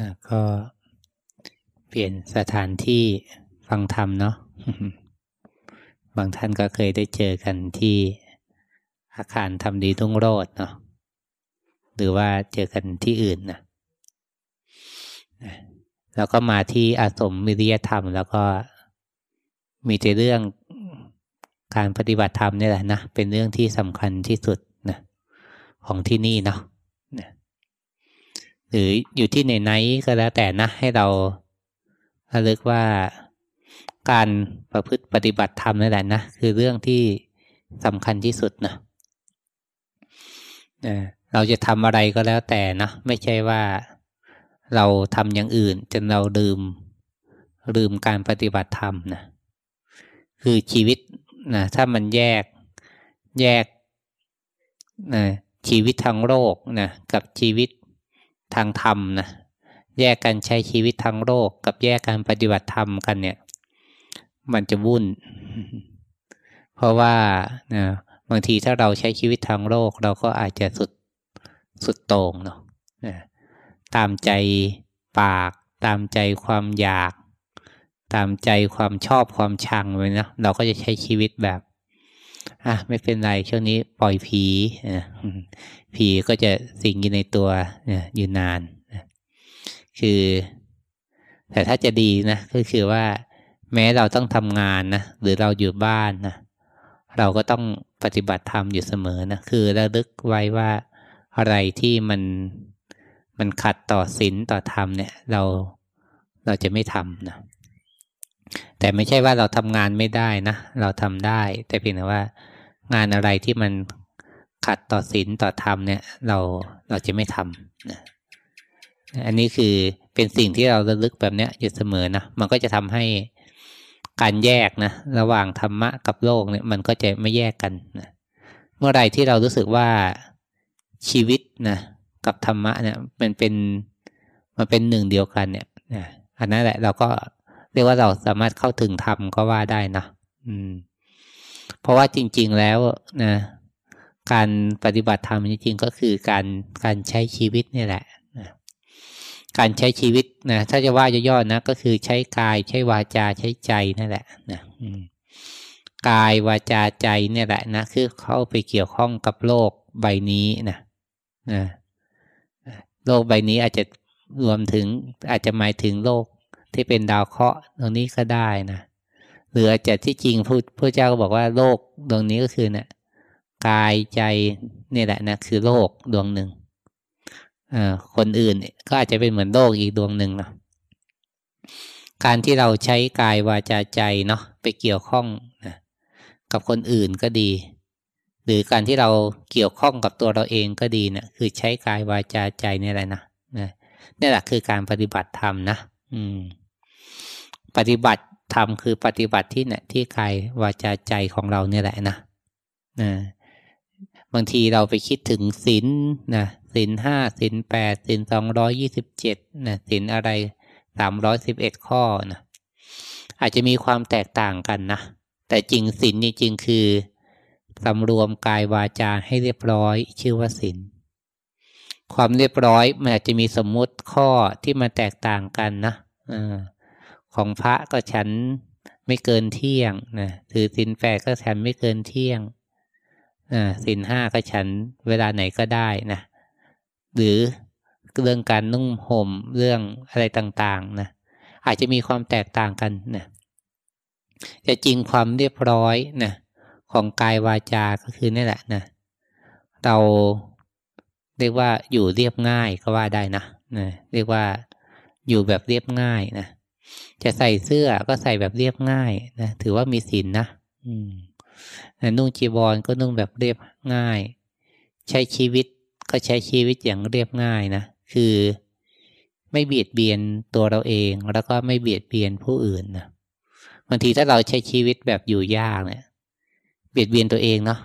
นะก็เปลี่ยนสถานที่ฟังธรรมเนาะบางท่านก็เคยได้เจอกันที่อาคารทำดีทุ่งโรดเนาะหรือว่าเจอกันที่อื่นนะแล้วก็มาที่อาสมมิริยธรรม แล้วก็มีแต่เรื่องการปฏิบัติธรรมนี่แหละนะเป็นเรื่องที่สำคัญที่สุดนะของที่นี่เนาะ หรืออยู่ที่ไหนๆก็แล้วแต่นะให้เราระลึกว่าการประพฤติปฏิบัติธรรมนี่นแหละนะคือเรื่องที่สำคัญที่สุดนะเราจะทำอะไรก็แล้วแต่นะไม่ใช่ว่าเราทำอย่างอื่น จนเราลืมลืมการปฏิบัติธรรมนะคือชีวิตนะถ้ามันแยกแยกนะชีวิตทางโลกนะกับชีวิต ทางธรรมนะแยกกันใช้ชีวิตทางโลกกับแยกการปฏิบัติธรรมกันเนี่ย มันจะวุ่น เพราะว่านะบางทีถ้าเราใช้ชีวิตทางโลก เราก็อาจจะสุดสุดโต่งเนาะตามใจปาก ตามใจความอยาก ตามใจความชอบความชังไปนะเราก็จะใช้ชีวิตแบบ อะไม่เป็นไรช่วงนี้ปล่อยผีผีก็จะสิงอยู่ในตัวอยู่นานคือ แต่ถ้าจะดีนะก็คือว่า แม้เราต้องทำงานนะหรือเราอยู่บ้านนะเราก็ต้องปฏิบัติธรรมอยู่เสมอนะคือระลึกไว้ว่าอะไรที่มันมันขัดต่อศีลต่อธรรมเนี่ย เราเราจะไม่ทำนะ แต่ไม่ใช่ว่าเราทำงานไม่ได้นะ เราทำได้ แต่เพียงแต่ว่า งานอะไรที่มันขัดต่อศีลต่อธรรมเนี่ย เราเราจะไม่ทำนะอันนี้คือเป็นสิ่งที่เราระลึกแบบเนี้ยอยู่เสมอนะ มันก็จะทำให้การแยกนะ ระหว่างธรรมะกับโลกเนี่ย มันก็จะไม่แยกกันนะเมื่อไรที่เรารู้สึกว่าชีวิตนะกับธรรมะเนี่ยมันเป็นมันเป็นหนึ่งเดียวกันเนี่ยอันนั้นแหละเราก็ เรียกว่าเราสามารถเข้าถึงธรรมก็ว่าได้นะอืม เพราะว่าจริง ๆแล้วนะการปฏิบัติธรรมจริงๆก็คือการการใช้ชีวิตนี่แหละนะการใช้ชีวิตนะถ้าจะว่าย่อๆนะ ก็คือใช้กายใช้วาจาใช้ใจนั่นแหละนะกายวาจาใจเนี่ยแหละนะคือเข้าไปเกี่ยวข้องกับโลกใบนี้นะนะโลกใบนี้อาจจะรวมถึงอาจจะหมายถึงโลก ที่เป็นดาวเคราะห์ตรงนี้ก็ได้นะหรืออาจจะที่จริงพระพุทธเจ้าก็บอกว่าโลกดวงนี้ก็คือเนะี่ยกายใจนี่แหละนะคือโลกดวงหนึ่งคนอื่นก็อาจจะเป็นเหมือนโลกอีกดวงหนึ่งเนาะการที่เราใช้กายวาจาใจเนาะไปเกี่ยวข้องนะกับคนอื่นก็ดี หรือการที่เราเกี่ยวข้องกับตัวเราเองก็ดีเนะี่ยคือใช้กายวาจาใจนี่แหละนะนะนี่แหละคือการปฏิบัติธรรมนะ อืม ปฏิบัติธรรมคือปฏิบัติที่เนี่ยที่กายวาจาใจของเราเนี่ยแหละนะนะบางทีเราไปคิดถึงศีลนะศีลห้าศีลแปดศีลสองร้อยี่สิบเจ็ดนะศีลอะไรสามร้อยสิบเอ็ดข้อนะอาจจะมีความแตกต่างกันนะ แต่จริงศีลจริงคือสำรวมกายวาจาให้เรียบร้อยชื่อว่าศีลความเรียบร้อยมันอาจจะมีสมมุติข้อที่มันแตกต่างกันนะอ ของพระก็ฉันไม่เกินเที่ยงนะถือศีลแปดก็ฉันไม่เกินเที่ยงศีลห้าก็ฉันเวลาไหนก็ได้นะหรือเรื่องการนุ่งห่มเรื่องอะไรต่างๆนะอาจจะมีความแตกต่างกันนะแต่จริงความเรียบร้อยนะของกายวาจา ก็คือนี่แหละนะเราเรียกว่าอยู่เรียบง่ายก็ว่าได้นะนะเรียกว่าอยู่แบบเรียบง่ายนะ จะใส่เสื้อก็ใส่แบบเรียบง่ายนะถือว่ามีศีลนนะอืมนุ่งจีวรก็นุ่งแบบเรียบง่าย ใช้ชีวิตก็ใช้ชีวิตอย่างเรียบง่ายนะคือไม่เบียดเบียนตัวเราเอง แล้วก็ไม่เบียดเบียนผู้อื่นนะบางทีถ้าเราใช้ชีวิตแบบอยู่ยากเนี่ย เบียดเบียนตัวเองเนาะ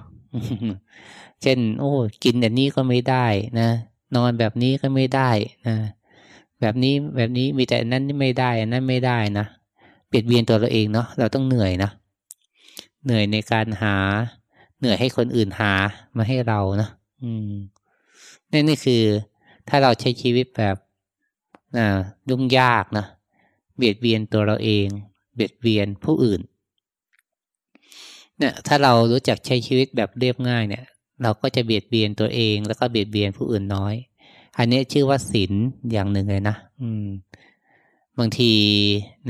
เช่น โอ้ กินแบบนี้ก็ไม่ได้นะนอนแบบนี้ก็ไม่ได้นะ แบบนี้แบบนี้มีแต่นั้นไม่ได้อันนั้นไม่ได้นะเบียดเบียนตัวเราเองเนาะเราต้องเหนื่อยนะเหนื่อยในการหา เหนื่อยให้คนอื่นหามาให้เรานะอืมนี่นี่คือ ถ้าเราใช้ชีวิตแบบนะยุ่งยากนะเบียดเบียนตัวเราเอง เบียดเบียนผู้อื่น เนี่ย ถ้าเรารู้จักใช้ชีวิตแบบเรียบง่ายเนี่ย เราก็จะเบียดเบียนตัวเอง แล้วก็เบียดเบียนผู้อื่นน้อย อันนี้ชื่อว่าศีลอย่างหนึ่งเลยนะอืม บางที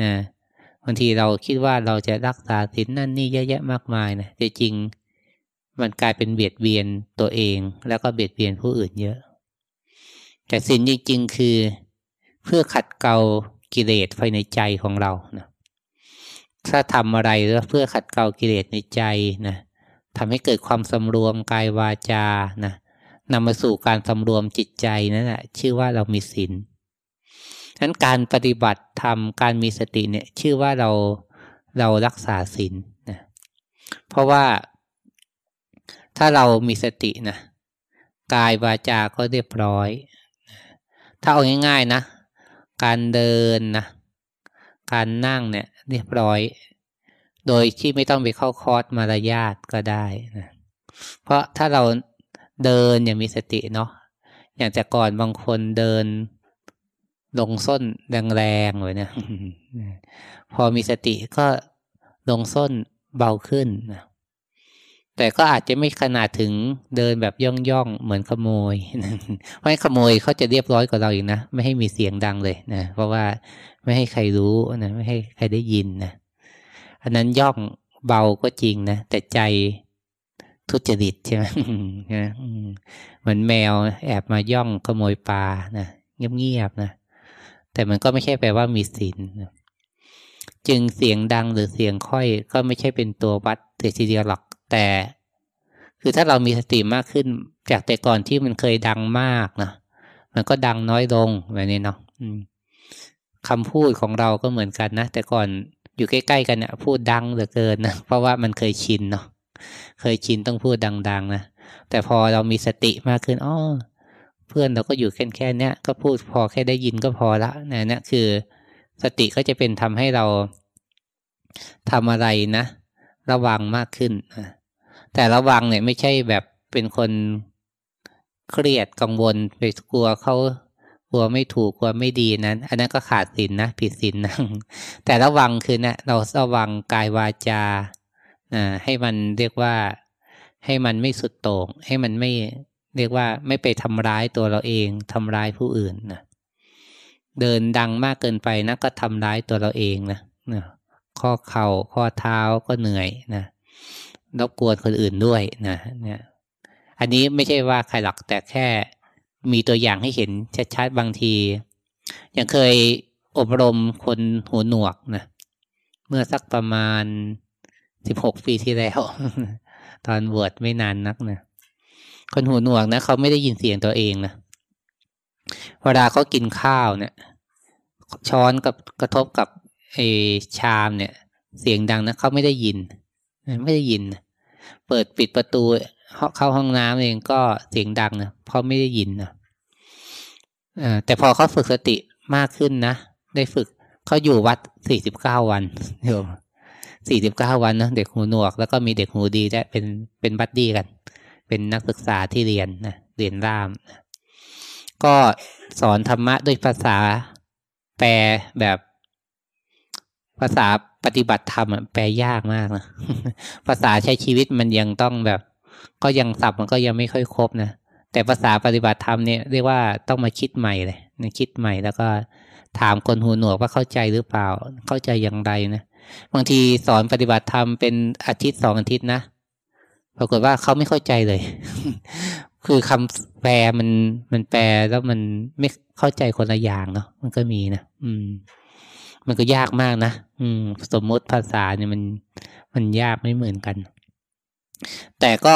นะบางทีเราคิดว่าเราจะรักษาศีลนั่นนี่เยอะแยะมากมายนะแต่จริงมันกลายเป็นเบียดเบียนตัวเอง แล้วก็เบียดเบียนผู้อื่นเยอะ แต่ศีลจริงๆคือเพื่อขัดเกลากิเลสภายในใจของเรานะถ้าทำอะไรแล้วเพื่อขัดเกลากิเลสในใจนะทำให้เกิดความสำรวมกายวาจานะ นำมาสู่การสำรวมจิตใจนั่นแหละชื่อว่าเรามีศีลฉะนั้นการปฏิบัติทำการมีสติเนี่ยชื่อว่าเราเรารักษาศีลนะเพราะว่าถ้าเรามีสตินะกายวาจาก็เรียบร้อย ถ้าเอาง่ายๆนะ การเดินนะการนั่งเนี่ยเรียบร้อย โดยที่ไม่ต้องไปเข้าคอร์สมารยาทก็ได้นะเพราะถ้าเรา เดินอย่างมีสติเนาะอย่างแต่ก่อนบางคนเดินลงส้นแรงๆเลยนะพอมีสติก็ลงส้นเบาขึ้นนะแต่ก็อาจจะไม่ขนาดถึงเดินแบบย่องย่องเหมือนขโมยเพราะขโมยเขาจะเรียบร้อยกว่าเราอีกนะ ไม่ให้มีเสียงดังเลยนะ เพราะว่าไม่ให้ใครรู้นะ ไม่ให้ใครได้ยินนะ อันนั้นย่องเบาก็จริงนะ แต่ใจทุจริตใช่ไหม เหมือนแมวแอบมาย่องขโมยปลานะเงียบๆนะแต่มันก็ไม่ใช่แปลว่ามีศีลนะจึงเสียงดังหรือเสียงค่อย ก็ไม่ใช่เป็นตัววัดเสียทีเดียวหรอกแต่ คือถ้าเรามีสติมากขึ้น จากแต่ก่อนที่มันเคยดังมากนะมันก็ดังน้อยลงแบบนี้เนาะคำพูดของเราก็เหมือนกันนะแต่ก่อนอยู่ใกล้ๆกันเนี่ยพูดดังเหลือเกินนะเพราะว่ามันเคยชินเนาะเคยชินต้องพูดดัง ๆ นะ แต่พอเรามีสติมากขึ้นอ๋อเพื่อนเราก็อยู่แค่แค่นี้ก็พูดพอแค่ได้ยินก็พอละนะนี่คือ สติก็จะเป็นทำให้เราทำอะไรนะ ระวังมากขึ้นนะแต่ระวังเนี่ยไม่ใช่แบบเป็นคนเครียดกังวลไปกลัวเขากลัวไม่ถูกกลัวไม่ดีนั้น อันนั้นก็ขาดศีลนนะผิดศีลนะแต่ระวังคือเนะเราระวังกายวาจานะให้มันเรียกว่า ให้มันไม่สุดโต่งให้มันไม่เรียกว่าไม่ไปทำร้ายตัวเราเองทำร้ายผู้อื่นนะเดินดังมากเกินไปนะก็ทำร้ายตัวเราเองนะนะข้อเข่าข้อเท้าก็เหนื่อยนะรบกวนคนอื่นด้วยนะเนี่ยอันนี้ไม่ใช่ว่าใครหลักแต่แค่มีตัวอย่างให้เห็นชัดๆบางทีอย่างเคยอบรมคนหูหนวกนะเมื่อสักประมาณสิบหกปีที่แล้ว ตอนบวชไม่นานนักนะคนหูหนวกนะเขาไม่ได้ยินเสียงตัวเองนะเวลาเขากินข้าวเนี่ย ช้อนกับกระทบกับไอชามเนี่ย เสียงดังนะเขาไม่ได้ยิน ไม่ได้ยิน เปิดปิดประตูเข้าห้องน้ำเองก็เสียงดังนะเพราะไม่ได้ยินนะแต่พอเขาฝึกสติมากขึ้นนะ ได้ฝึกเขาอยู่วัดสี่สิบเก้าวันเดี๋ย สี่สิบเก้าวันนะเด็กหูหนวก แล้วก็มีเด็กหูดีและเป็นเป็นบัดดี้กัน เป็นนักศึกษาที่เรียนนะเรียนร่ามก็สอนธรรมะด้วยภาษาแปลแบบภาษาปฏิบัติธรรมแปลยากมากนะภาษาใช้ชีวิตมันยังต้องแบบ ก็ยังสับมันก็ยังไม่ค่อยครบนะแต่ภาษาปฏิบัติธรรมเนี่ยเรียกว่าต้องมาคิดใหม่เลยนะคิดใหม่แล้วก็ถามคนหูหนวกว่าเข้าใจหรือเปล่า เข้าใจอย่างไรนะ บางทีสอนปฏิบัติธรรมเป็นอาทิตย์สองอาทิตย์นะปรากฏว่าเขาไม่เข้าใจเลย คือคำแปลมันมันแปลแล้วมันไม่เข้าใจคนละอย่างเนาะมันก็มีนะอืม มันก็ยากมากนะอืม สมมติภาษาเนี่ยมันมันยากไม่เหมือนกัน แต่ก็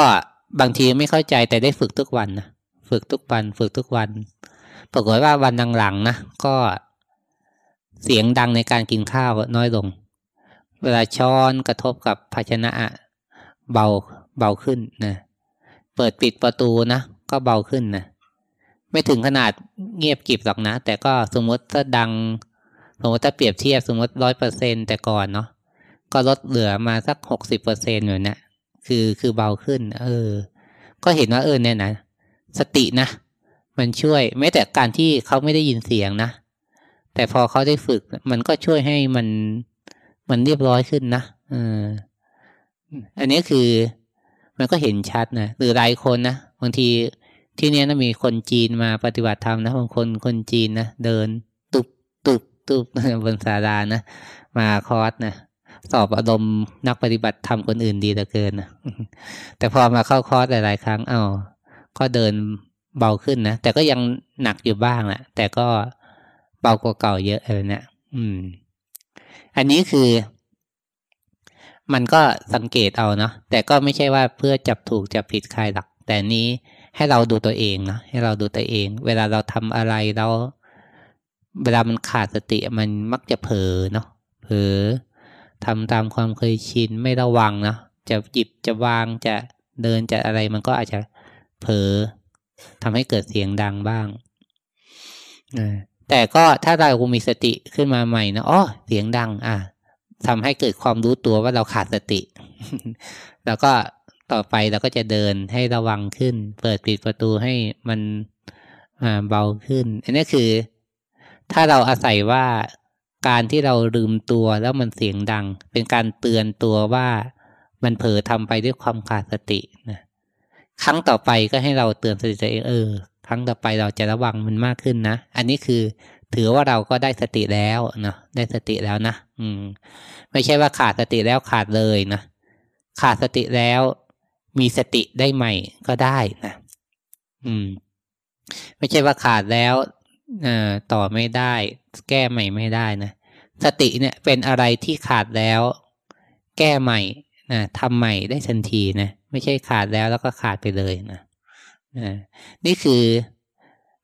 บางทีไม่เข้าใจแต่ได้ฝึกทุกวันนะฝึกทุกวัน ฝึกทุกวัน ปรากฏว่าวันหลังๆนะก็เสียงดังในการกินข้าวน้อยลง เวลาช้อนกระทบกับภาชนะเบาเบาขึ้นนะเปิดปิดประตูนะก็เบาขึ้นนะไม่ถึงขนาดเงียบกิบหรอกนะ แต่ก็สมมติถ้าดัง สมมติถ้าเปรียบเทียบสมมติร้อยเปอร์เซ็นแต่ก่อนเนาะก็ลดเหลือมาสักหกสิบเปอร์เซ็นต์อยู่นะคือคือเบาขึ้น เออ ก็เห็นว่าเออเนี่ยนะสตินะมันช่วยแม้แต่การที่เขาไม่ได้ยินเสียงนะ แต่พอเขาได้ฝึก มันก็ช่วยให้มัน มันเรียบร้อยขึ้นนะออันนี้คือมันก็เห็นชัดนะหรือหลายคนนะบางทีที่นี้นะมีคนจีนมาปฏิบัติธรรมนะบางคนคนจีนนะเดิน ตุบตุบตุบบนศาลานะมาคอร์สนะสอบอารมณ์นักปฏิบัติธรรมคนอื่นดีเหลือเกินนะแต่พอมาเข้าคอร์สหลาย ๆ ครั้งเอา้าก็เดินเบาขึ้นนะแต่ก็ยังหนักอยู่บ้างแหละแต่ก็เบากว่าเก่าเยอะเลยเนะี่ยอืม อันนี้คือมันก็สังเกตเอาเนาะแต่ก็ไม่ใช่ว่าเพื่อจับถูกจับผิดใครหรอก แต่นี้ให้เราดูตัวเองเนาะให้เราดูตัวเอง เวลาเราทำอะไรเราเวลามันขาดสติมันมักจะเผลอเนาะเผลอทำตามความเคยชินไม่ระวังเนาะจะหยิบจะวางจะเดินจะอะไรมันก็อาจจะเผลอทำให้เกิดเสียงดังบ้าง แต่ก็ถ้าเรามีสติขึ้นมาใหม่นะอ๋อเสียงดัง อะทำให้เกิดความรู้ตัวว่าเราขาดสติ แล้วก็ต่อไปเราก็จะเดินให้ระวังขึ้น เปิดปิดประตูให้มันเบาขึ้น อันนี้คือ ถ้าเราอาศัยว่าการที่เราลืมตัวแล้วมันเสียงดัง เป็นการเตือนตัวว่ามันเผลอทำไปด้วยความขาดสตินะครั้งต่อไปก็ให้เราเตือนสติตัวเองเออ ครั้งต่อไปเราจะระวังมันมากขึ้นนะ อันนี้คือถือว่าเราก็ได้สติแล้วเนาะได้สติแล้วนะอืม ไม่ใช่ว่าขาดสติแล้วขาดเลยนะขาดสติแล้วมีสติได้ใหม่ก็ได้นะอืม ไม่ใช่ว่าขาดแล้วต่อไม่ได้ แก้ใหม่ไม่ได้นะสติเนี่ยเป็นอะไรที่ขาดแล้ว แก้ใหม่นะทำใหม่ได้ทันทีนะไม่ใช่ขาดแล้วแล้วก็ขาดไปเลยนะ นี่คือ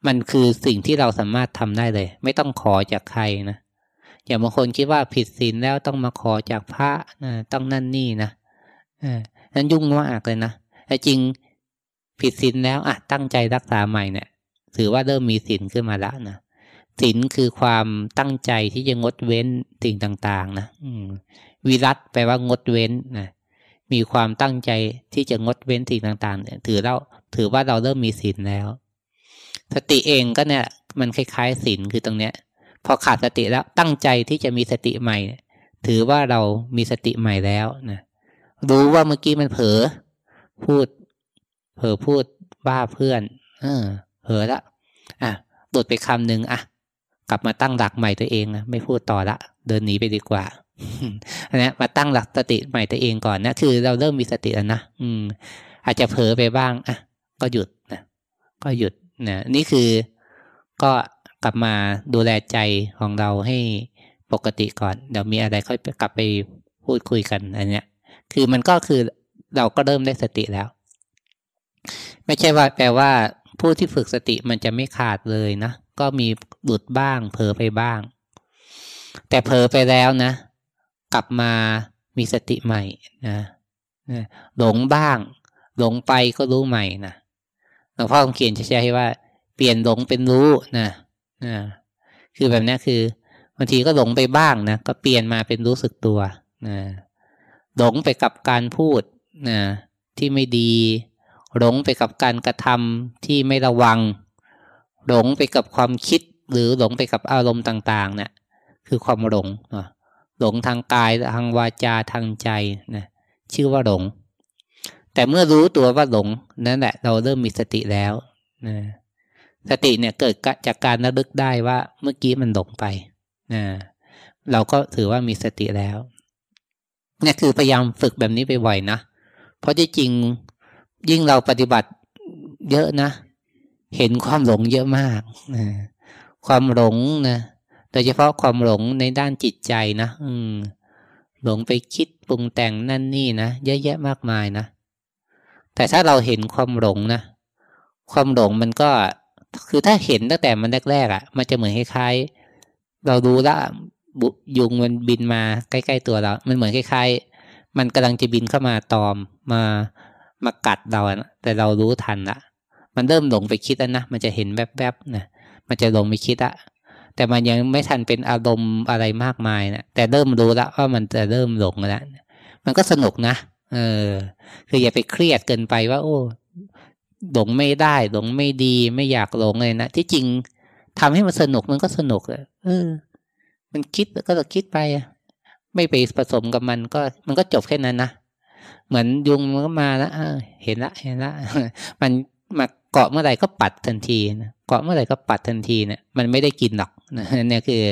มันคือสิ่งที่เราสามารถทำได้เลย ไม่ต้องขอจากใครนะอย่างบางคนคิดว่าผิดศีลแล้วต้องมาขอจากพระนะต้องนั่นนี่นะนั้นยุ่งมากเลยนะแต่จริงผิดศีลแล้วอะตั้งใจรักษาใหม่เนะี่ย ถือว่าเริ่มมีศีลขึ้นมาแล้วนะศีลคือความตั้งใจที่จะงดเว้นสิ่งต่าง ๆ นะอืมวิรัตแปลว่างดเว้นนะ มีความตั้งใจที่จะงดเว้นสิ่งต่างๆเนี่ยถือเราถือว่าเราเริ่มมีศีลแล้ว สติเองก็เนี่ยมันคล้ายๆศีลคือตรงเนี้ย พอขาดสติแล้วตั้งใจที่จะมีสติใหม่ ถือว่าเรามีสติใหม่แล้วนะรู้ว่าเมื่อกี้มันเผลอพูด เผลอพูดบ้าเพื่อน เออ เผลอละอะหลุดไปคำหนึ่งอะ กลับมาตั้งหลักใหม่ตัวเองนะไม่พูดต่อละ เดินหนีไปดีกว่า นนี้มาตั้งหลักสติใหม่ตัวเองก่อนนะคือเราเริ่มมีสติแล้วนะอืม อาจจะเผลอไปบ้างอะก็หยุดนะก็หยุดนะนี่คือก็กลับมาดูแลใจของเราให้ปกติก่อนเดี๋ยวมีอะไรค่อยกลับไปพูดคุยกันอันเนี้ย คือมันก็คือเราก็เริ่มได้สติแล้ว ไม่ใช่ว่าแปลว่าผู้ที่ฝึกสติมันจะไม่ขาดเลยนะ ก็มีหลุดบ้าง เผลอไปบ้าง แต่เผลอไปแล้วนะ กลับมามีสติใหม่นะหลงบ้าง หลงไปก็รู้ใหม่นะหลวงพ่อคำเขียนจะใช้ว่า เปลี่ยนหลงเป็นรู้นะนะคือแบบนี้คือบางทีก็หลงไปบ้างนะก็เปลี่ยนมาเป็นรู้สึกตัวนะหลงไปกับการพูดนะที่ไม่ดี หลงไปกับการกระทำที่ไม่ระวัง หลงไปกับความคิดหรือหลงไปกับอารมณ์ต่างๆเนะี่ยคือความหลง หลงทางกายทางวาจาทางใจนะชื่อว่าหลง แต่เมื่อรู้ตัวว่าหลงนั่นแหละ เราเริ่มมีสติแล้วนะสติเนี่ยเกิดจากการระลึกได้ว่าเมื่อกี้มันหลงไปนะเราก็ถือว่ามีสติแล้วนี่คือพยายามฝึกแบบนี้ไปบ่อยนะ เพราะที่จริงยิ่งเราปฏิบัติเยอะนะ เห็นความหลงเยอะมากนะความหลงนะ โดยเฉพาะความหลงในด้านจิตใจนะอืม หลงไปคิดปรุงแต่งนั่นนี่นะเยอะแยะมากมายนะแต่ถ้าเราเห็นความหลงนะความหลงมันก็คือถ้าเห็นตั้งแต่มันแรกๆอะ่ะ มันจะเหมือนคล้ายๆ เราดูละบุยุงมันบินมาใกล้ๆตัวเรา มันเหมือนคล้ายๆ มันกำลังจะบินเข้ามาตอมมามากัดเราแต่เรารู้ทันละมันเริ่มหลงไปคิดแล้วนะมันจะเห็นแวบๆนะมันจะหลงไปคิดอะ แต่มันยังไม่ทันเป็นอารมณ์อะไรมากมายนะแต่เริ่มรู้แล้วว่ามันจะเริ่มหลงแล้วมันก็สนุกนะเออ คืออย่าไปเครียดเกินไปว่า โอ้หลงไม่ได้หลงไม่ดีไม่อยากหลงเลยนะที่จริงทำให้มันสนุกมันก็สนุกเลยเออ มันคิดก็จะคิดไปไม่ไปผสมกับมันก็ มันก็จบแค่นั้นนะเหมือนยุงมันก็มาแล้วเห็นละเห็นละมันมาเกาะเมื่อไหร่ก็ปัดทันทีนะ เกาะเมื่อไหร่ก็ปัดทันทีเนะี่ยมันไม่ได้กินหรอกนะเนี่ยคือ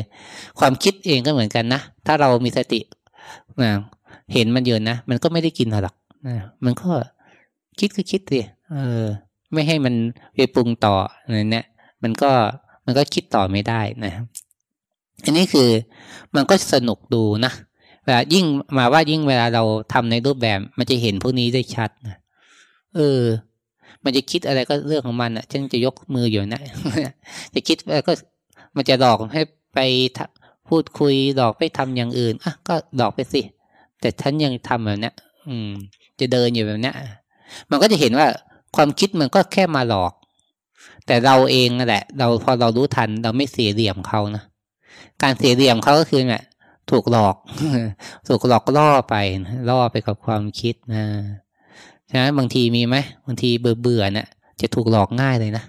ความคิดเองก็เหมือนกันนะถ้าเรามีสตินะเห็นมันเยอะนะมันก็ไม่ได้กินหรอกนะมันก็คิดก็คิดสิเออ ไม่ให้มันไปปรุงต่อเนี่ยมันก็มันก็คิดต่อไม่ได้นะอันนี้คือมันก็สนุกดูนะเวลายิ่งมาว่ายิ่งเวลาเราทำในรูปแบบ มันจะเห็นพวกนี้ได้ชัดนะเออ มันจะคิดอะไรก็เรื่องของมันอะฉันจะยกมืออยู่นะจะคิดแล้วก็มันจะหลอกให้ไปพูดคุยหลอกไปทำอย่างอื่นอะก็หลอกไปสิ แต่ฉันยังทำแบบนี้อืม จะเดินอยู่แบบนี้มันก็จะเห็นว่าความคิดมันก็แค่มาหลอก แต่เราเองนั่นแหละ เราพอเรารู้ทัน เราไม่เสียเหลี่ยมเขานะการเสียเหลี่ยมเขาก็คือเนี่ยถูกหลอก ถูกหลอกล่อไปล่อไปกับความคิดนะ ใช่ไหมบางทีมีไหมบางทีเบื่อเบื่อเนี่ยจะถูกหลอกง่ายเลยนะ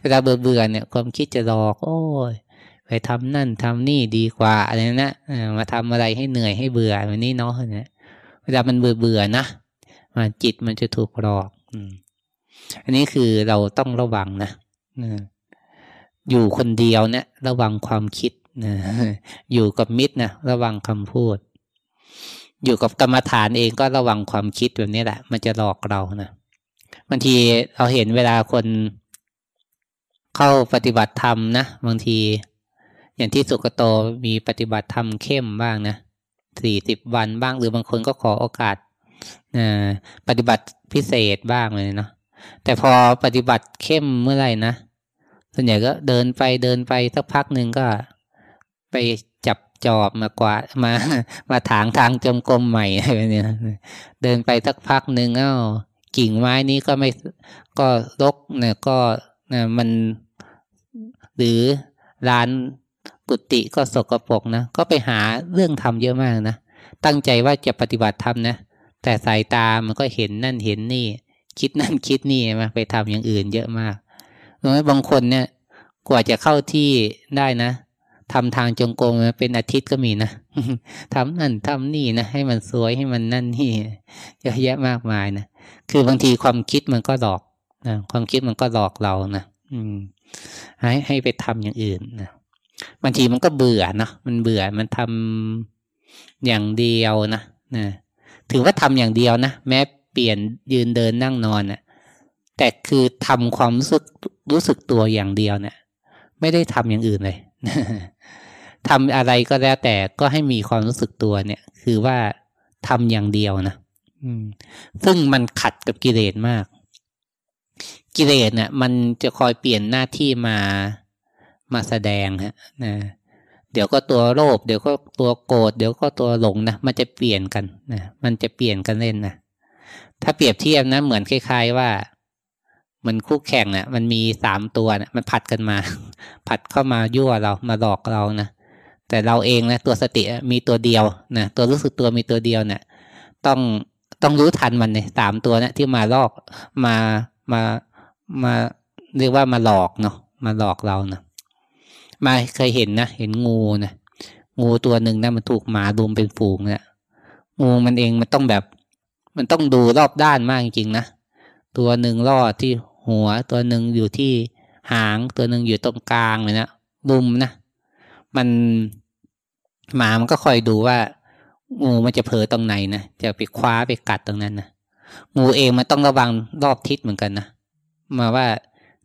เวลาเบื่อเบื่อเนี่ยความคิดจะหลอก โอ้ยไปทำนั่นทำนี่ดีกว่าอะไรนะมาทำอะไรให้เหนื่อยให้เบื่อแบบนี้เนาะเนี่ยเวลามันเบื่อเบื่อนะมันจิตมันจะถูกหลอกอันนี้คือเราต้องระวังนะอยู่คนเดียวเนะี่ยระวังความคิดนะอยู่กับมิตรนะระวังคำพูด อยู่กับกรรมฐานเองก็ระวังความคิดแบบนี้แหละ มันจะหลอกเรานะบางทีเราเห็นเวลาคนเข้าปฏิบัติธรรมนะบางที อย่างที่สุกโตมีปฏิบัติธรรมเข้มบ้างนะสี่สิบวันบ้างหรือบางคนก็ขอโอกาสปฏิบัติพิเศษบ้างเลยเนาะแต่พอปฏิบัติเข้มเมื่อไหร่นะส่วนใหญ่ก็เดินไปเดินไปสักพักหนึ่งก็ไป จบจอบมากวาดมา มาถางทางจมกลมใหม่อะไรเนี่ยเดินไปสักพักหนึ่งเอ้ากิ่งไม้นี้ก็ไม่ก็รกเนี่ยก็นะมันหรือร้านกุฏิก็สกรปรกนะก็ไปหาเรื่องทำเยอะมากนะตั้งใจว่าจะปฏิบัติธรรมนะแต่สายตามันก็เห็นนั่นเห็นนี่ คิดนั่นคิดนี่มาไปทำอย่างอื่นเยอะมากบางคนเนี่ยกว่าจะเข้าที่ได้นะ ทำทางจงกรมเป็นอาทิตย์ก็มีนะทำนั่นทำนี่นะให้มันสวยให้มันนั่นนี่เยอะแยะมากมายนะคือบางทีความคิดมันก็หลอกนะความคิดมันก็หลอกเรานะอืม ให้ให้ไปทำอย่างอื่นนะบางทีมันก็เบื่อเนาะมันเบื่อมันทำอย่างเดียวนะนะถือว่าทำอย่างเดียวนะแม้เปลี่ยนยืนเดินนั่งนอนนะแต่คือทำความรู้สึกรู้สึกตัวอย่างเดียวเนะี่ยไม่ได้ทำอย่างอื่นเลย ทำอะไรก็แล้วแต่ก็ให้มีความรู้สึกตัวเนี่ย คือว่าทำอย่างเดียวนะซึ่งมันขัดกับกิเลสมาก กิเลสเนี่ยมันจะคอยเปลี่ยนหน้าที่มามาแสดงฮะนะเดี๋ยวก็ตัวโลภเดี๋ยวก็ตัวโกรธเดี๋ยวก็ตัวหลงนะมันจะเปลี่ยนกันนะมันจะเปลี่ยนกันเล่นนะถ้าเปรียบเทียบนะเหมือนคล้ายๆว่ามันคู่แข่งเนะ่ยมันมีสามตัวเนะี่ยมันผัดกันมา ผัดเข้ามายั่วเรามาหลอกเรานะ แต่เราเองนะตัวสติมีตัวเดียวนะตัวรู้สึกตัวมีตัวเดียวเนะี่ยต้องต้องรู้ทันมันเลยสามตัวนะที่มาลอกมามามาเรียกว่ามาหลอกเนาะมาหลอกเรานะมาเคยเห็นนะเห็นงูนะงูตัวหนึ่งนะมันถูกหมาดุมเป็นฝูงเนะี่ยงูมันเองมันต้องแบบ มันต้องดูรอบด้านมากจริงๆนะตัวหนึ่งล่อที่หัว ตัวหนึ่งอยู่ที่หางตัวหนึ่งอยู่ตรงกลางเลยนะดุมนะ มันหมามันก็คอยดูว่า งูมันจะเผลอตรงไหนนะจะไปคว้าไปกัดตรงนั้นนะงูเองมันต้องระวังรอบทิศเหมือนกันนะมาว่า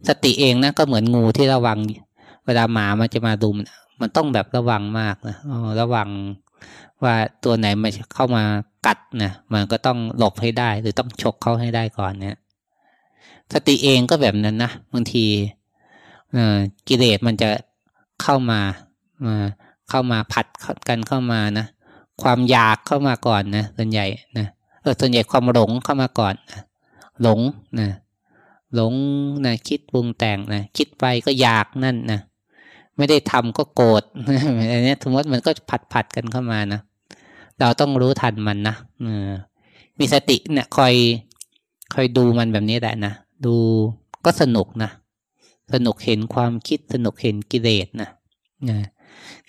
สติเองนะก็เหมือนงูที่ระวัง เวลาหมามันจะมาดุมมันต้องแบบระวังมากนะระวังว่าตัวไหนมันเข้ามากัดนะมันก็ต้องหลบให้ได้ หรือต้องฉกเข้าให้ได้ก่อนเนี่ย สติเองก็แบบนั้นนะบางทีกิเลสมันจะเข้ามา เข้ามาผัดกันเข้ามานะความอยากเข้ามาก่อนนะส่วนใหญ่นะเออส่วนใหญ่ความหลงเข้ามาก่อนนะหลงนะหลงนะคิดปรุงแต่งนะคิดไปก็อยากนั่นนะไม่ได้ทำก็โกรธอันนี้สมมติมันก็ผัดผัดกันเข้ามานะเราต้องรู้ทันมันนะมีสติเนี่ยคอยคอยดูมันแบบนี้แหละนะดูก็สนุกนะสนุกเห็นความคิดสนุกเห็นกิเลสนะนะ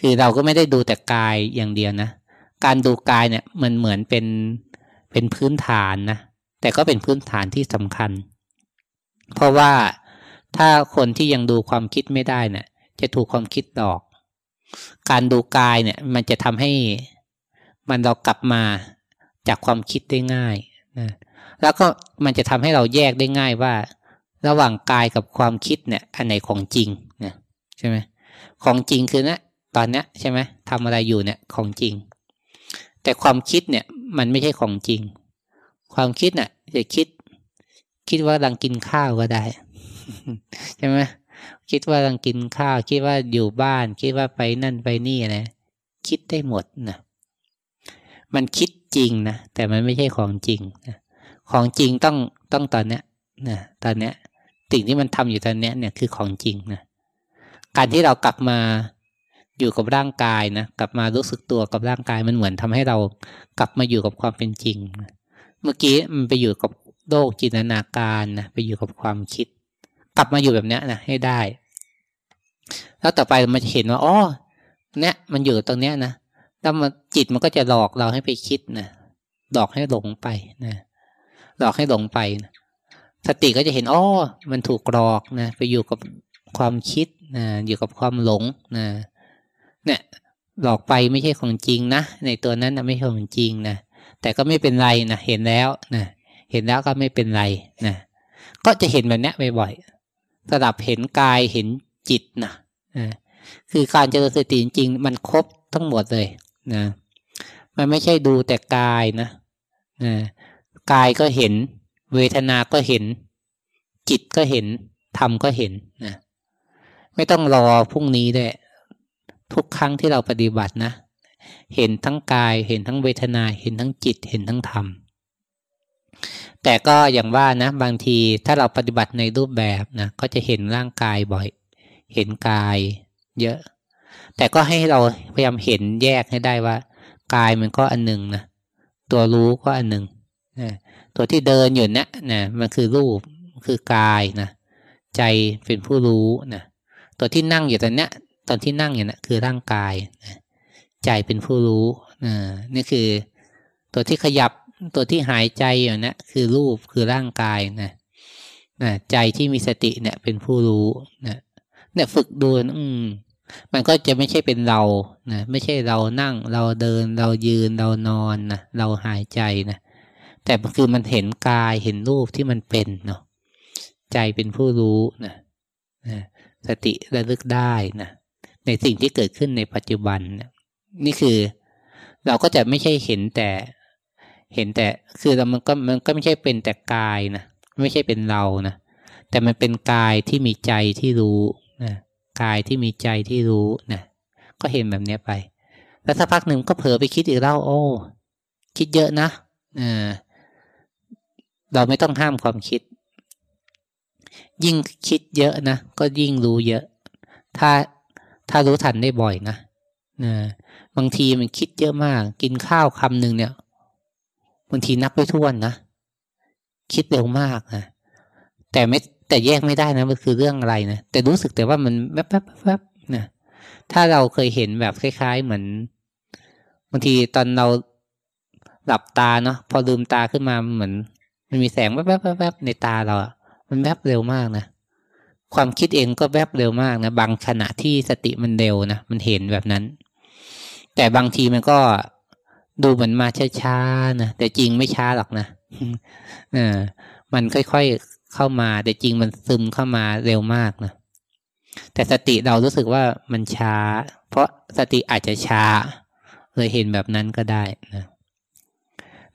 คือเราก็ไม่ได้ดูแต่กายอย่างเดียวนะ การดูกายเนี่ยมันเหมือนเป็นเป็นพื้นฐานนะ แต่ก็เป็นพื้นฐานที่สำคัญ เพราะว่าถ้าคนที่ยังดูความคิดไม่ได้เนี่ยจะถูกความคิดหลอก การดูกายเนี่ยมันจะทำให้มันเรากลับมาจากความคิดได้ง่ายนะแล้วก็มันจะทำให้เราแยกได้ง่ายว่า ระหว่างกายกับความคิดเนี่ยอันไหนของจริงนะใช่ไหมของจริงคือนะ ตอนนี้ใช่ไหมทำอะไรอยู่เนี่ยของจริง แต่ความคิดเนี่ยมันไม่ใช่ของจริง ความคิดเน่ะจะคิด คิดว่ากำลังกินข้าวก็ได้ใช่ไหมคิดว่ากำลังกินข้าว คิดว่าอยู่บ้าน คิดว่าไปนั่นไปนี่นะคิดได้หมดนะมันคิดจริงนะแต่มันไม่ใช่ของจริงนะของจริงต้องต้องตอนเนี้ยนะตอนเนี้ยสิ่งที่มันทำอยู่ตอนเนี้ยเนี่ยคือของจริงนะการที่เรากลับมา อยู่กับร่างกายนะกลับมารู้สึกตัวกับร่างกายมันเหมือนทำให้เรากลับมาอยู่กับความเป็นจริง เมื่อกี้มันไปอยู่กับโลกจินตนาการนะไปอยู่กับความคิด กลับมาอยู่แบบนี้นะให้ได้ แล้วต่อไปมันจะเห็นว่าอ๋อเนี่ยมันอยู่ตรงเนี้ยนะแล้วมันจิตมันก็จะหลอกเราให้ไปคิดนะหลอกให้หลงไปนะหลอกให้หลงไปนะสติก็จะเห็นอ๋อมันถูกหลอกนะไปอยู่กับความคิดนะอยู่กับความหลงนะ เนี่ยหลอกไปไม่ใช่ของจริงนะในตัวนั้นนะไม่ใช่ของจริงนะแต่ก็ไม่เป็นไรนะเห็นแล้วนะเห็นแล้วก็ไม่เป็นไรนะก็จะเห็นแบบนี้บ่อยๆสลับเห็นกายเห็นจิตนะนะคือการเจริญสติจริงมันครบทั้งหมดเลยนะมันไม่ใช่ดูแต่กายนะนะกายก็เห็น เวทนาก็เห็น จิตก็เห็นธรรมก็เห็นนะไม่ต้องรอพรุ่งนี้ด้วย ทุกครั้งที่เราปฏิบัตินะ เห็นทั้งกาย เห็นทั้งเวทนา เห็นทั้งจิต เห็นทั้งธรรม แต่ก็อย่างว่านะ บางทีถ้าเราปฏิบัติในรูปแบบนะ ก็จะเห็นร่างกายบ่อย เห็นกาย เยอะ แต่ก็ให้เราพยายามเห็นแยกให้ได้ว่า กายมันก็อันหนึ่งนะ ตัวรู้ก็อันหนึ่งนะตัวที่เดินอยู่เนะี่ยนะ มันคือรูป คือกายนะ ใจเป็นผู้รู้นะ ตัวที่นั่งอยู่ตอนเนี้ย ตอนที่นั่งอย่างนั้นคือร่างกายใจเป็นผู้รู้นี่คือ ตัวที่ขยับตัวที่หายใจอย่นี้คือรูปคือร่างกายนะนะใจที่มีสติเนี่ย เป็นผู้รู้นะเนี่ยฝึกดูอืมมันก็จะไม่ใช่เป็นเรานะไม่ใช่เรานั่ง เราเดิน เรายืนเรานอนนะเราหายใจนะแต่คือมันเห็นกายเห็นรูปที่มันเป็นเนาะใจเป็นผู้รู้นะนะสติระลึกได้นะ ในสิ่งที่เกิดขึ้นในปัจจุบัน นี่คือเราก็จะไม่ใช่เห็นแต่ เห็นแต่คือเรามันก็มันก็ไม่ใช่เป็นแต่กายนะไม่ใช่เป็นเรานะแต่มันเป็นกายที่มีใจที่รู้นะกายที่มีใจที่รู้นะก็เห็นแบบนี้ไป แล้วสักพักหนึ่งก็เผลอไปคิดอีกแล้วโอ้คิดเยอะนะอ่าเราไม่ต้องห้ามความคิด ยิ่งคิดเยอะนะก็ยิ่งรู้เยอะ ถ้า ถ้ารู้ทันได้บ่อยนะนะบางทีมันคิดเยอะมาก กินข้าวคำหนึ่งเนี่ยบางทีนับไม่ถ้วนนะคิดเร็วมากนะแต่ไม่แต่แยกไม่ได้นะมันคือเรื่องอะไรนะแต่รู้สึกแต่ว่ามันแวบแวบแวบนะถ้าเราเคยเห็นแบบคล้าย ๆ เหมือนบางทีตอนเราหลับตาเนาะพอลืมตาขึ้นมาเหมือน มันมีแสงแวบแวบแวบในตาเราอะมันแวบเร็วมากนะ ความคิดเองก็แวบเร็วมากนะบางขณะที่สติมันเร็วนะมันเห็นแบบนั้น แต่บางทีมันก็ดูเหมือนมาช้าๆนะแต่จริงไม่ช้าหรอกนะเออมันค่อยๆเข้ามา แต่จริงมันซึมเข้ามาเร็วมากนะแต่สติเรารู้สึกว่ามันช้า เพราะสติอาจจะช้า เลยเห็นแบบนั้นก็ได้นะ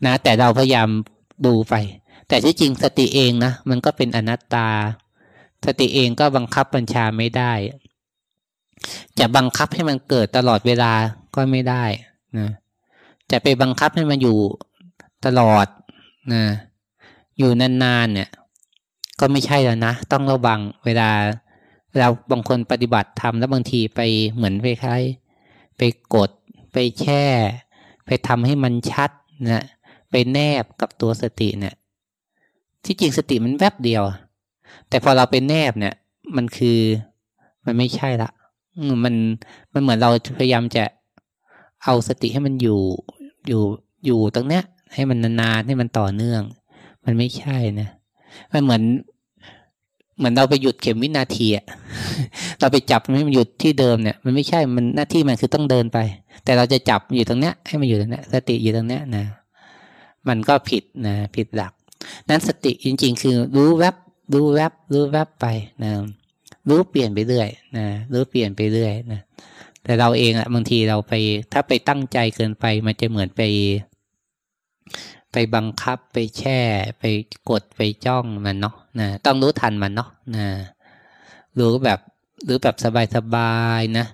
นะแต่เราพยายามดูไป แต่ที่จริงสติเองนะมันก็เป็นอนัตตา สติเองก็บังคับบัญชาไม่ได้ จะบังคับให้มันเกิดตลอดเวลาก็ไม่ได้นะจะไปบังคับให้มันอยู่ตลอดนะอยู่นานๆเนี่ย ก็ไม่ใช่แล้วนะ ต้องระวังเวลาเราบางคนปฏิบัติทำแล้วบางทีไปเหมือนไปคล้ายไปกด ไปแช่ ไปทำให้มันชัดนะไปแนบกับตัวสติเนี่ย ที่จริงสติมันแวบเดียว แต่พอเราไปแนบเนี่ย มันคือมันไม่ใช่ละมันมันเหมือนเราพยายามจะเอาสติให้มันอยู่อยู่อยู่ตรงเนี้ย ให้มันนานๆให้มันต่อเนื่อง มันไม่ใช่นะมันเหมือน เหมือนเราไปหยุดเข็มวินาทีอะเราไปจับให้มันหยุดที่เดิมเนี่ย มันไม่ใช่มันหน้าที่มันคือต้องเดินไป แต่เราจะจับอยู่ตรงเนี้ย ให้มันอยู่ตรงเนี้ย สติอยู่ตรงเนี้ยนะมันก็ผิดนะผิดหลัก นั้นสติจริง ๆ คือรู้แวบ รู้แวบรู้แวบไปนะรู้เปลี่ยนไปเรื่อยนะรู้เปลี่ยนไปเรื่อยนะแต่เราเองอะบางทีเราไป ถ้าไปตั้งใจเกินไปมันจะเหมือนไป ไปบังคับไปแช่ ไปกดไปจ้องมันเนาะนะต้องรู้ทันมันเนาะนะรู้แบบรู้แบบสบายๆนะ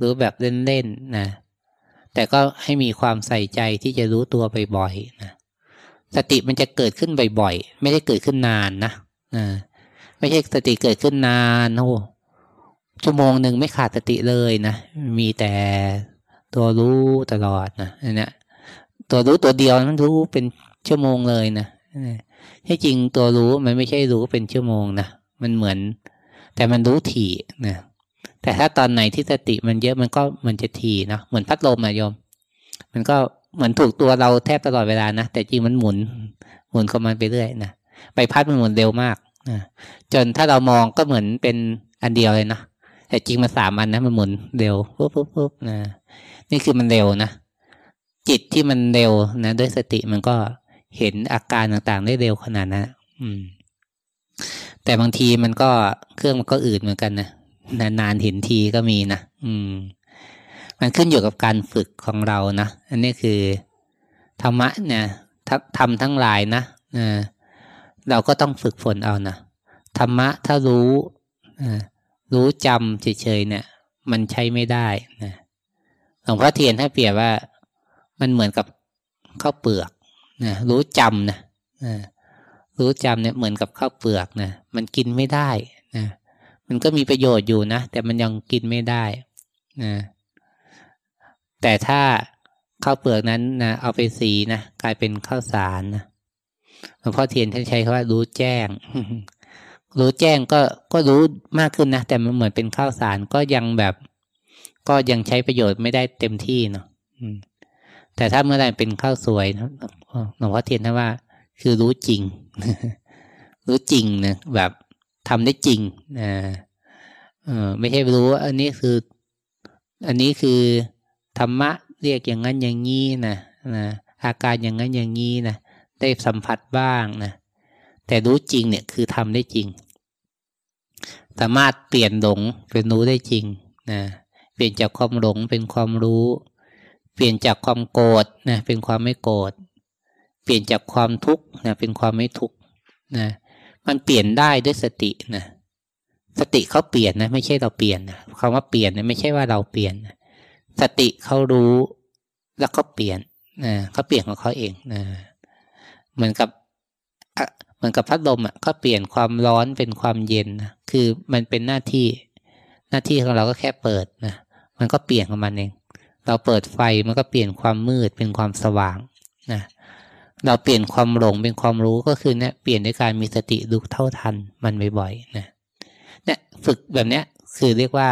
รู้แบบเล่นๆนะแต่ก็ให้มีความใส่ใจที่จะรู้ตัวบ่อยๆนะสติมันจะเกิดขึ้นบ่อยๆ ไม่ได้เกิดขึ้นนานนะ นะไม่ใช่สติเกิดขึ้นนานโอ้ชั่วโมงหนึ่งไม่ขาดสติเลยนะ มีแต่ตัวรู้ตลอดนะเนี่ยตัวรู้ตัวเดียวนั้นรู้เป็นชั่วโมงเลยนะที่จริงตัวรู้มันไม่ใช่รู้เป็นชั่วโมงนะมันเหมือน แต่มันรู้ถี่นะแต่ถ้าตอนไหนที่สติมันเยอะมันก็มันจะถี่นะเหมือนพัดลมอะโยม มันก็เหมือนถูกตัวเราแทบตลอดเวลานะแต่จริงมันหมุน หมุนของมันไปเรื่อยนะ ใบพัดมันหมุนเร็วมากนะจนถ้าเรามองก็เหมือนเป็นอันเดียวเลยนะแต่จริงมันสามอันนะมันหมุนเร็วปุ๊บปุ๊บปุ๊บนะนี่คือมันเร็วนะจิตที่มันเร็วนะด้วยสติมันก็เห็นอาการต่างๆ ได้เร็วขนาดนั้นอืม แต่บางทีมันก็เครื่องมันก็อืดเหมือนกันนะนานๆเห็นทีก็มีนะอืม มันขึ้นอยู่กับการฝึกของเรานะอันนี้คือธรรมะเนี่ยทำทั้งหลายนะอ่า เราก็ต้องฝึกฝนเอานะธรรมะถ้ารู้รู้จำเฉยๆเนี่ย มันใช้ไม่ได้นะหลวงพ่อเทียนถ้าเปรียบว่ามันเหมือนกับข้าวเปลือกนะรู้จำนะรู้จำเนี่ยเหมือนกับข้าวเปลือกนะมันกินไม่ได้นะมันก็มีประโยชน์อยู่นะแต่มันยังกินไม่ได้นะแต่ถ้าข้าวเปลือกนั้นนะเอาไปสีนะกลายเป็นข้าวสารนะ หลวงพ่อเทียนท่านใช้คำว่ารู้แจ้ง รู้แจ้งก็ก็รู้มากขึ้นนะ แต่มันเหมือนเป็นข้าวสารก็ยังแบบ ก็ยังใช้ประโยชน์ไม่ได้เต็มที่เนาะแต่ถ้าเมื่อไรเป็นข้าวสวยนะหลวงพ่อเทียนท่านว่า คือรู้จริง รู้จริงนะแบบทำได้จริงนะเออไม่ใช่รู้ว่าอันนี้คือ อันนี้คือธรรมะเรียกอย่างนั้นอย่างนี้นะนะอาการอย่างนั้นอย่างนี้นะ ได้สัมผัสบ้างนะแต่รู้จริงเนี่ยคือทำได้จริง สามารถเปลี่ยนหลงเป็นรู้ได้จริงนะเปลี่ยนจากความหลงเป็นความรู้ เปลี่ยนจากความโกรธนะเป็นความไม่โกรธเปลี่ยนจากความทุกข์นะเป็นความไม่ทุกข์นะมันเปลี่ยนได้ด้วยสตินะสติเขาเปลี่ยนนะไม่ใช่เราเปลี่ยนนะคำว่าเปลี่ยนนะไม่ใช่ว่าเราเปลี่ยนนะสติเขารู้แล้วเขาเปลี่ยนนะเขาเปลี่ยนของเขาเองนะ เหมือนกับเหมือนกับพัดลมอะก็เปลี่ยนความร้อนเป็นความเย็นนะคือมันเป็นหน้าที่หน้าที่ของเราก็แค่เปิดนะมันก็เปลี่ยนของมันเอง เราเปิดไฟมันก็เปลี่ยนความมืดเป็นความสว่างนะเราเปลี่ยนความหลงเป็นความรู้ก็คือเนี่ยเปลี่ยนด้วยการมีสติดูเท่าทันมันบ่อยๆนะเนี่ยฝึกแบบเนี้ยคือเรียกว่า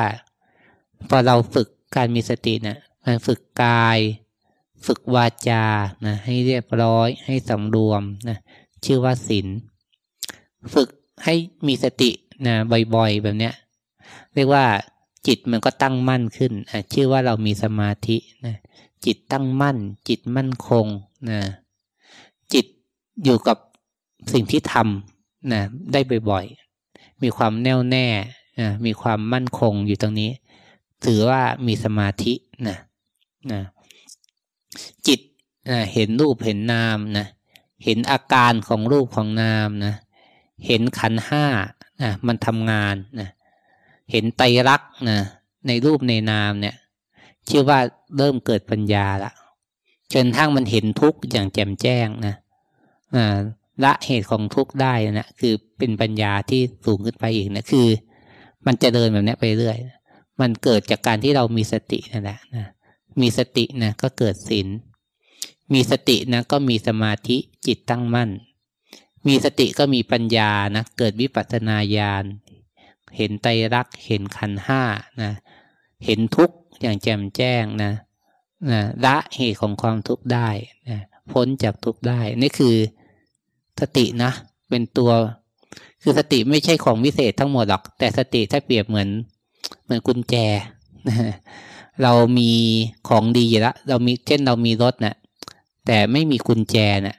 พอเราฝึกการมีสติเนะี่ยมันฝึกกาย ฝึกวาจานะให้เรียบร้อยให้สำรวมนะชื่อว่าศีลฝึกให้มีสตินะบ่อยๆแบบเนี้ย เรียกว่าจิตมันก็ตั้งมั่นขึ้นชื่อว่าเรามีสมาธินะจิตตั้งมั่น จิตมั่นคงนะจิตอยู่กับสิ่งที่ทำนะได้บ่อยๆ มีความแน่วแน่นะมีความมั่นคงอยู่ตรงนี้ ถือว่ามีสมาธินะนะ จิตนะเห็นรูปเห็นนามนะเห็นอาการของรูปของนามนะเห็นขันห้านะมันทำงานนะเห็นไตรักนะในรูปในนามเนี่ยชื่อว่าเริ่มเกิดปัญญาละจนทั้งมันเห็นทุกข์อย่างแจ่มแจ้งนะละเหตุของทุกข์ได้นะคือเป็นปัญญาที่สูงขึ้นไปอีกนะคือ มันจะเดินแบบนี้ไปเรื่อย มันเกิดจากการที่เรามีสตินั่นแหละนะ มีสตินะก็เกิดศีลมีสตินะก็มีสมาธิจิตตั้งมั่น มีสติก็มีปัญญานะเกิดวิปัสสนาญาณเห็นไตรลักษณ์เห็นขันห้านะเห็นทุกข์อย่างแจ่มแจ้งนะนะละเหตุของความทุกข์ได้นะพ้นจากทุกข์ได้ นี่คือสตินะเป็นตัว คือสติไม่ใช่ของวิเศษทั้งหมดหรอก แต่สติถ้าเปรียบเหมือน เหมือนกุญแจ เรามีของดีอยู่แล้วเรามีเช่นเรามีรถนะ่ะแต่ไม่มีกุญแจนะ่ะ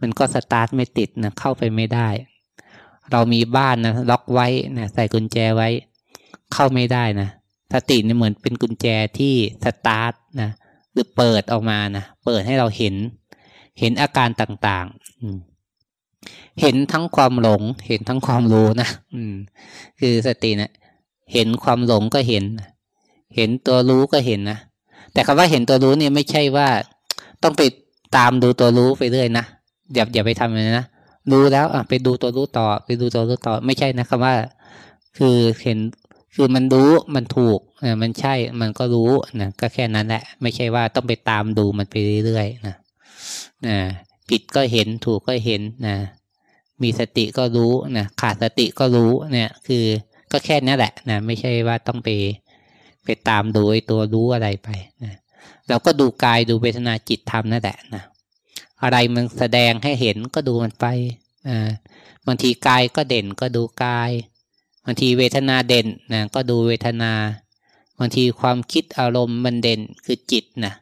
มันก็สตาร์ทไม่ติดนะเข้าไปไม่ได้ เรามีบ้านนะล็อกไว้นะใส่กุญแจไว้ เข้าไม่ได้นะสติเนี่ยเหมือนเป็นกุญแจที่สตาร์ทนะหรือเปิดออกมานะเปิดให้เราเห็น เห็นอาการต่างๆเห็นทั้งความหลง เห็นทั้งความรู้นะอืม คือสตินะเห็นความหลงก็เห็น เห็นตัวรู้ก็เห็นนะ แต่คำว่าเห็นตัวรู้เนี่ยไม่ใช่ว่าต้องไปตามดูตัวรู้ไปเรื่อยนะอย่าอย่าไปทำเลยนะรู้แล้วอะไปดูตัวรู้ต่อ ไปดูตัวรู้ต่อ ไม่ใช่นะคำว่า คือเห็นคือมันรู้มันถูกนะมันใช่มันก็รู้นะก็แค่นั้นแหละ ไม่ใช่ว่าต้องไปตามดูมันไปเรื่อยๆนะนะผิดก็เห็นถูกก็เห็นนะมีสติก็รู้นะขาดสติก็รู้เนี่ย คือก็แค่นี้แหละนะไม่ใช่ว่าต้องไป ไปตามดูไอ้ตัวรู้อะไรไปนะเราก็ดูกายดูเวทนาจิตธรรมนั่นแหละนะอะไรมันแสดงให้เห็นก็ดูมันไปนะบางทีกายก็เด่นก็ดูกายบางทีเวทนาเด่นนะก็ดูเวทนาบางทีความคิดอารมณ์มันเด่นคือจิตนะ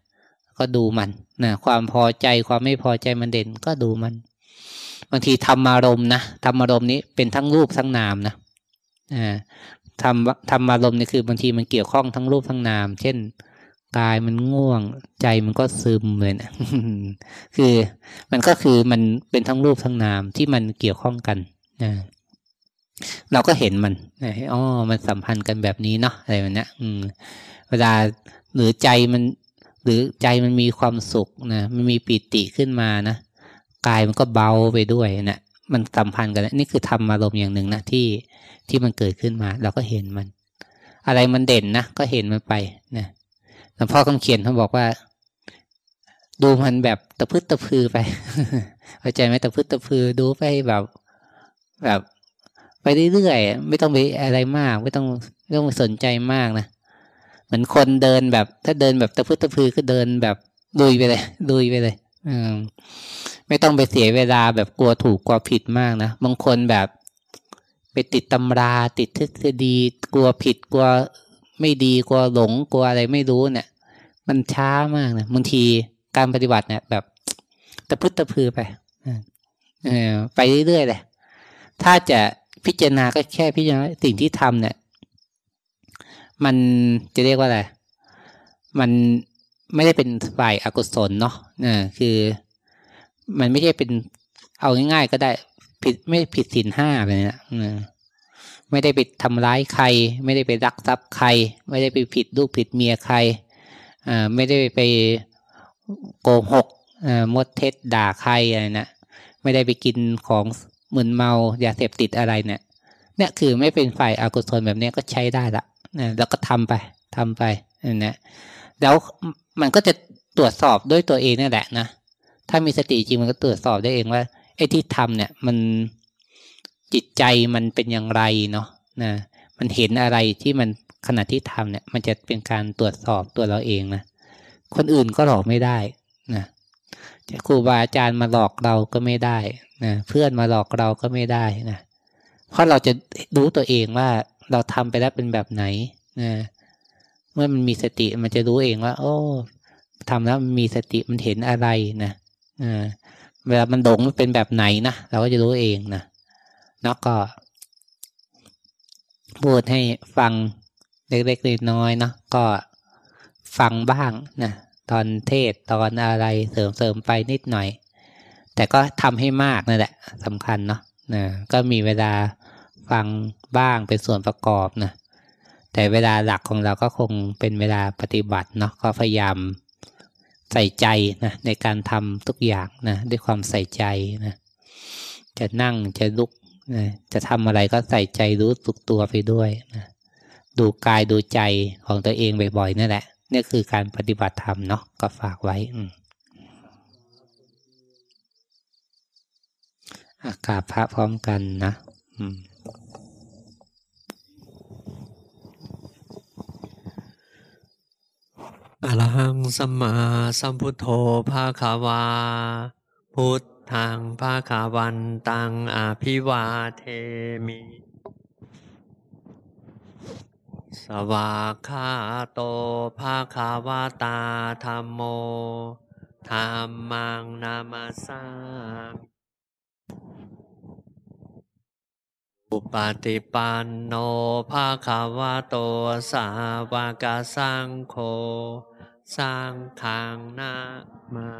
ก็ดูมันนะความพอใจความไม่พอใจมันเด่นก็ดูมันบางทีธรรมารมณ์นะธรรมารมณ์นี้เป็นทั้งรูปทั้งนามนะ ทำทำอารมณ์นี่คือบางทีมันเกี่ยวข้องทั้งรูปทั้งนาม เช่นกายมันง่วง ใจมันก็ซึมเลยนะคือมันก็คือมันเป็นทั้งรูปทั้งนามที่มันเกี่ยวข้องกันนะเราก็เห็นมันอ๋อมันสัมพันธ์กันแบบนี้เนาะอะไรแบบนี้อืม เวลาหรือใจมัน หรือใจมันมีความสุขนะมันมีปิติขึ้นมานะกายมันก็เบาไปด้วยนะ มันสัมพันธ์กันนี่คือธรรมารมณ์อย่างหนึ่งนะที่ที่มันเกิดขึ้นมา เราก็เห็นมัน อะไรมันเด่นนะก็เห็นมันไปนะหลวงพ่อคำเขียนเขาบอกว่า ดูมันแบบตะพึดตะพือไปเข้าใจไหมตะพึดตะพือดูไปแบบแบบไปเรื่อยๆไม่ต้องไปอะไรมาก ไม่ต้องไม่ต้องสนใจมากนะเหมือนคนเดินแบบ ถ้าเดินแบบตะพื้ตะพือก็เดินแบบดุยไปเลยดุยไปเลย อืม ไม่ต้องไปเสียเวลาแบบกลัวถูกกลัวผิดมากนะ บางคนแบบไปติดตำราติดทฤษฎีกลัวผิดกลัวไม่ดีกลัวหลงกลัวอะไรไม่รู้เนี่ย มันช้ามากนะบางทีการปฏิบัติเนี่ย แบบตะพื้ตะพือไปเออไปเรื่อยๆเลยถ้าจะพิจารณาก็แค่พิจารณาสิ่งที่ทำเนี่ย มันจะเรียกว่าอะไรมันไม่ได้เป็นฝ่ายอากุศลเนาะนะคือ มันไม่ใช่เป็นเอาง่ายๆก็ได้ ผิดไม่ผิดศีลห้าเลยนะไม่ได้ไปทำร้ายใคร ไม่ได้ไปรักทรัพย์ใคร ไม่ได้ไปผิดลูกผิดเมียใครอ่าไม่ได้ไปโกหกอ่ามดเท็จด่าใครอะไรนะไม่ได้ไปกินของมึนเมายาเสพติดอะไรเนี่ยเนี่ยคือไม่เป็นฝ่ายอากุศลแบบนี้ก็ใช้ได้ละนะแล้วก็ทำไปทำไปนะแล้วมันก็จะตรวจสอบด้วยตัวเองนี่แหละนะ ถ้ามีสติจริงมันก็ตรวจสอบได้เองว่าไอ้ที่ทำเนี่ย มันจิตใจมันเป็นอย่างไรเนาะนะมันเห็นอะไรที่มันขณะที่ทำเนี่ย มันจะเป็นการตรวจสอบตัวเราเองนะคนอื่นก็หลอกไม่ได้นะจะครูบาอาจารย์มาหลอกเราก็ไม่ได้นะเพื่อนมาหลอกเราก็ไม่ได้นะเพราะเราจะรู้ตัวเองว่าเราทำไปแล้วเป็นแบบไหนนะเมื่อมันมีสติมันจะรู้เองว่า โอ้ทำแล้วมันมีสติมันเห็นอะไรนะ เวลามันหลงมันเป็นแบบไหนนะเราก็จะรู้เองนะแล้วก็พูดให้ฟังเล็กๆน้อยๆนะก็ฟังบ้างนะตอนเทศตอนอะไรเสริมๆไปนิดหน่อย แต่ก็ทำให้มากนั่นแหละสำคัญเนาะนะก็มีเวลาฟังบ้างเป็นส่วนประกอบนะแต่เวลาหลักของเราก็คงเป็นเวลาปฏิบัติเนาะก็พยายาม ใส่ใจนะในการทำทุกอย่างนะด้วยความใส่ใจนะจะนั่งจะลุกนะจะทำอะไรก็ใส่ใจรู้สึกตัวไปด้วยนะดูกายดูใจของตัวเองบ่อยๆนั่นแหละนี่คือการปฏิบัติธรรมเนาะก็ฝากไว้อืมอากาศพระพร้อมกันนะ อืม อรหังสัมมาสัมพุทโธภาคาวา พุทธังภาคาวันตังอาภิวาเทมิ สวากขาโตภาคาวาตาธรรมโมธรรมังนามาสามอุปาติปันโนภาคาวาโตสาวากสังโฆ สร้างทางหน้ามา